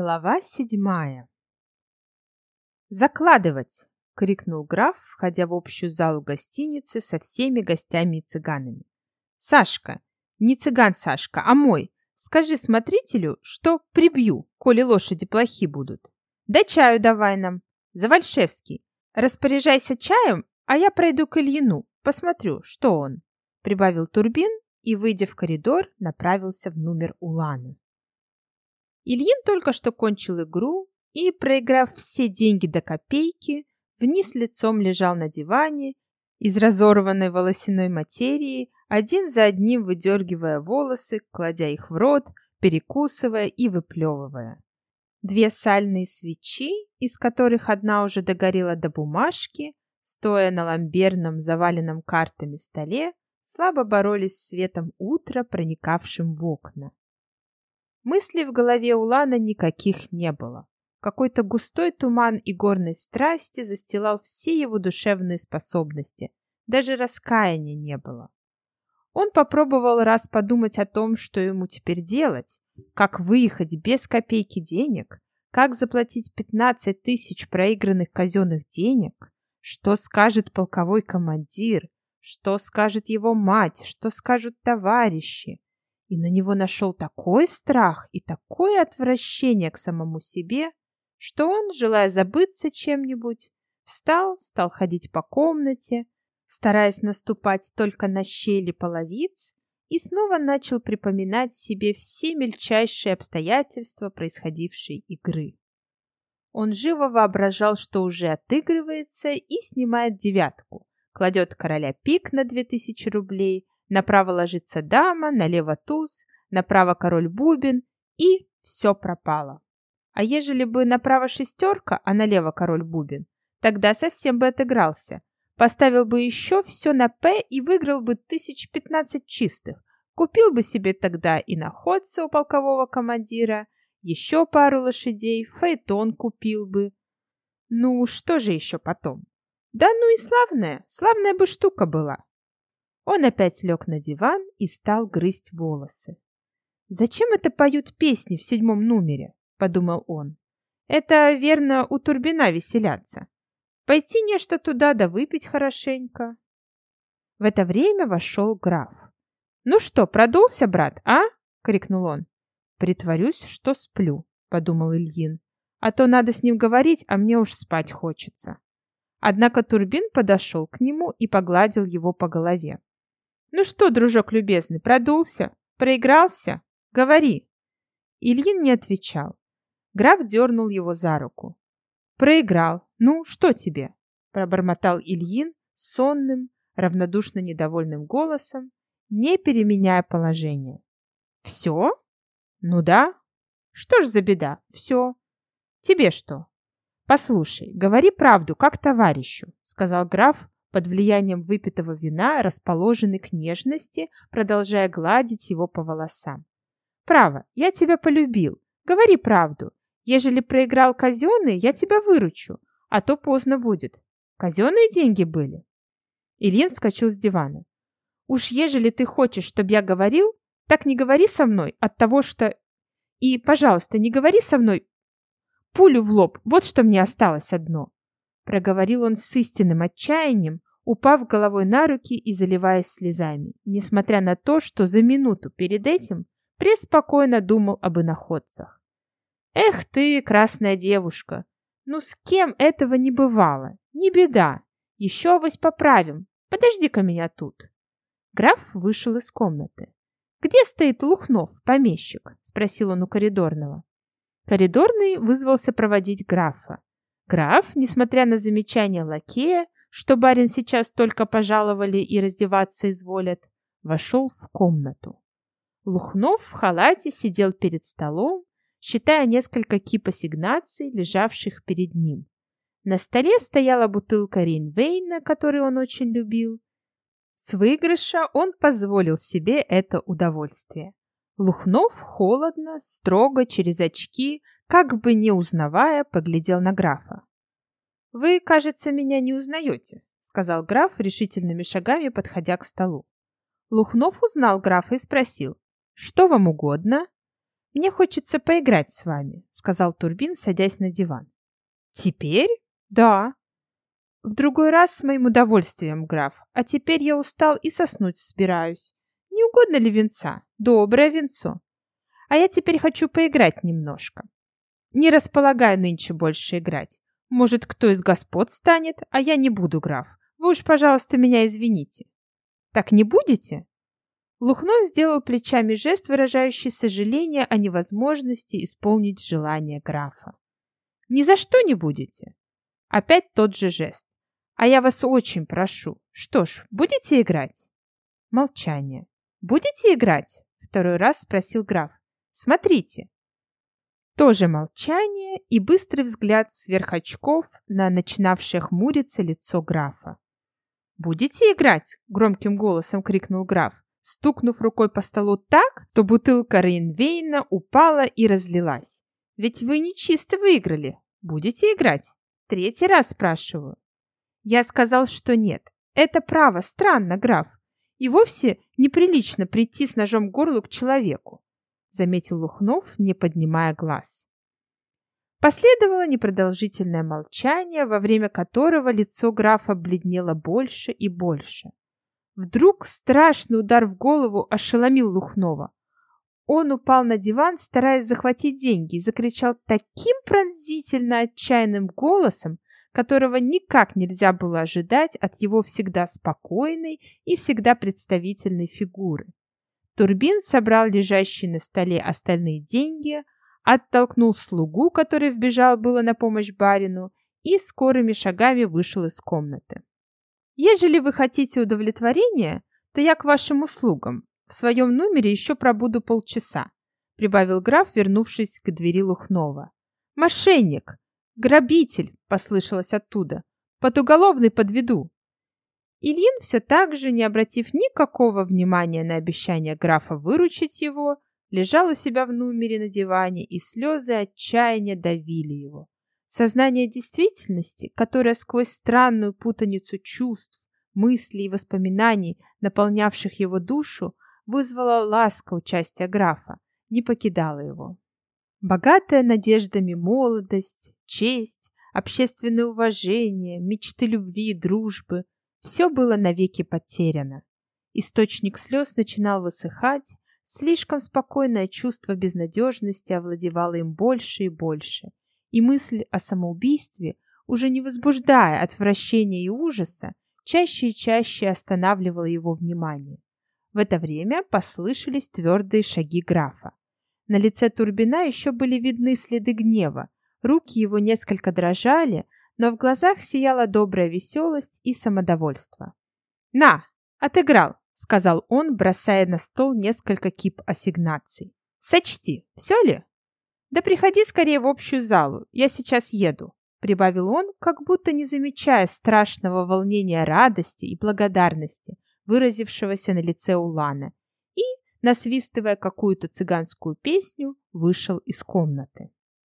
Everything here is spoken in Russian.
Глава седьмая. «Закладывать!» — крикнул граф, входя в общую залу гостиницы со всеми гостями и цыганами. «Сашка! Не цыган Сашка, а мой! Скажи смотрителю, что прибью, коли лошади плохи будут. Да чаю давай нам! Завальшевский! Распоряжайся чаем, а я пройду к Ильину, посмотрю, что он!» Прибавил Турбин и, выйдя в коридор, направился в номер Уланы. Ильин только что кончил игру и, проиграв все деньги до копейки, вниз лицом лежал на диване из разорванной волосяной материи, один за одним выдергивая волосы, кладя их в рот, перекусывая и выплевывая. Две сальные свечи, из которых одна уже догорела до бумажки, стоя на ламберном, заваленном картами столе, слабо боролись с светом утра, проникавшим в окна. Мыслей в голове у Лана никаких не было. Какой-то густой туман и горной страсти застилал все его душевные способности. Даже раскаяния не было. Он попробовал раз подумать о том, что ему теперь делать, как выехать без копейки денег, как заплатить 15 тысяч проигранных казенных денег, что скажет полковой командир, что скажет его мать, что скажут товарищи и на него нашел такой страх и такое отвращение к самому себе, что он, желая забыться чем-нибудь, встал, стал ходить по комнате, стараясь наступать только на щели половиц, и снова начал припоминать себе все мельчайшие обстоятельства происходившей игры. Он живо воображал, что уже отыгрывается и снимает девятку, кладет короля пик на две тысячи рублей – Направо ложится дама, налево туз, направо король бубен, и все пропало. А ежели бы направо шестерка, а налево король бубен, тогда совсем бы отыгрался. Поставил бы еще все на «П» и выиграл бы тысяч пятнадцать чистых. Купил бы себе тогда и находца у полкового командира, еще пару лошадей, фаэтон купил бы. Ну, что же еще потом? Да ну и славная, славная бы штука была. Он опять лег на диван и стал грызть волосы. «Зачем это поют песни в седьмом номере?» — подумал он. «Это, верно, у Турбина веселятся. Пойти нечто туда да выпить хорошенько». В это время вошел граф. «Ну что, продулся, брат, а?» — крикнул он. «Притворюсь, что сплю», — подумал Ильин. «А то надо с ним говорить, а мне уж спать хочется». Однако Турбин подошел к нему и погладил его по голове. Ну что, дружок любезный, продулся? Проигрался? Говори. Ильин не отвечал. Граф дернул его за руку. Проиграл. Ну, что тебе? Пробормотал Ильин сонным, равнодушно недовольным голосом, не переменяя положение. Все? Ну да. Что ж за беда? Все. Тебе что? Послушай, говори правду, как товарищу, сказал граф, под влиянием выпитого вина, расположенный к нежности, продолжая гладить его по волосам. «Право, я тебя полюбил. Говори правду. Ежели проиграл казенные, я тебя выручу, а то поздно будет. Казенные деньги были». Ильин вскочил с дивана. «Уж ежели ты хочешь, чтобы я говорил, так не говори со мной от того, что... И, пожалуйста, не говори со мной пулю в лоб, вот что мне осталось одно проговорил он с истинным отчаянием, упав головой на руки и заливаясь слезами, несмотря на то, что за минуту перед этим преспокойно думал об иноходцах. «Эх ты, красная девушка! Ну с кем этого не бывало? Не беда! Еще вось поправим! Подожди-ка меня тут!» Граф вышел из комнаты. «Где стоит Лухнов, помещик?» — спросил он у коридорного. Коридорный вызвался проводить графа. Граф, несмотря на замечания лакея, что барин сейчас только пожаловали и раздеваться изволят, вошел в комнату. Лухнов в халате сидел перед столом, считая несколько кип ассигнаций, лежавших перед ним. На столе стояла бутылка Рейнвейна, который он очень любил. С выигрыша он позволил себе это удовольствие. Лухнов холодно, строго, через очки, как бы не узнавая, поглядел на графа. «Вы, кажется, меня не узнаете», — сказал граф решительными шагами, подходя к столу. Лухнов узнал графа и спросил, «Что вам угодно?» Мне хочется поиграть с вами, сказал Турбин, садясь на диван. Теперь? Да. В другой раз с моим удовольствием, граф. А теперь я устал и соснуть собираюсь. Не угодно ли венца? Доброе венцо. А я теперь хочу поиграть немножко. Не располагаю нынче больше играть. Может, кто из господ станет, а я не буду, граф. Вы уж, пожалуйста, меня извините. Так не будете? Лухнов сделал плечами жест, выражающий сожаление о невозможности исполнить желание графа. «Ни за что не будете?» Опять тот же жест. «А я вас очень прошу. Что ж, будете играть?» Молчание. «Будете играть?» Второй раз спросил граф. «Смотрите». Тоже молчание и быстрый взгляд сверх очков на начинавшее хмуриться лицо графа. «Будете играть?» — громким голосом крикнул граф стукнув рукой по столу так, то бутылка Рейнвейна упала и разлилась. Ведь вы не чисто выиграли. Будете играть? Третий раз спрашиваю. Я сказал, что нет. Это право, странно, граф. И вовсе неприлично прийти с ножом к горлу к человеку, заметил Лухнов, не поднимая глаз. Последовало непродолжительное молчание, во время которого лицо графа бледнело больше и больше. Вдруг страшный удар в голову ошеломил Лухнова. Он упал на диван, стараясь захватить деньги, и закричал таким пронзительно отчаянным голосом, которого никак нельзя было ожидать от его всегда спокойной и всегда представительной фигуры. Турбин собрал лежащие на столе остальные деньги, оттолкнул слугу, который вбежал было на помощь барину, и скорыми шагами вышел из комнаты. Ежели вы хотите удовлетворения, то я к вашим услугам. В своем номере еще пробуду полчаса», — прибавил граф, вернувшись к двери Лухнова. «Мошенник! Грабитель!» — послышалось оттуда. «Под уголовный подведу!» Ильин, все так же, не обратив никакого внимания на обещание графа выручить его, лежал у себя в номере на диване, и слезы отчаяния давили его. Сознание действительности, которое сквозь странную путаницу чувств, мыслей и воспоминаний, наполнявших его душу, вызвало ласка участия графа, не покидало его. Богатая надеждами молодость, честь, общественное уважение, мечты любви и дружбы – все было навеки потеряно. Источник слез начинал высыхать, слишком спокойное чувство безнадежности овладевало им больше и больше – и мысль о самоубийстве, уже не возбуждая отвращения и ужаса, чаще и чаще останавливала его внимание. В это время послышались твердые шаги графа. На лице Турбина еще были видны следы гнева, руки его несколько дрожали, но в глазах сияла добрая веселость и самодовольство. «На, отыграл!» — сказал он, бросая на стол несколько кип ассигнаций. «Сочти, все ли?» «Да приходи скорее в общую залу, я сейчас еду», — прибавил он, как будто не замечая страшного волнения радости и благодарности, выразившегося на лице Улана, и, насвистывая какую-то цыганскую песню, вышел из комнаты.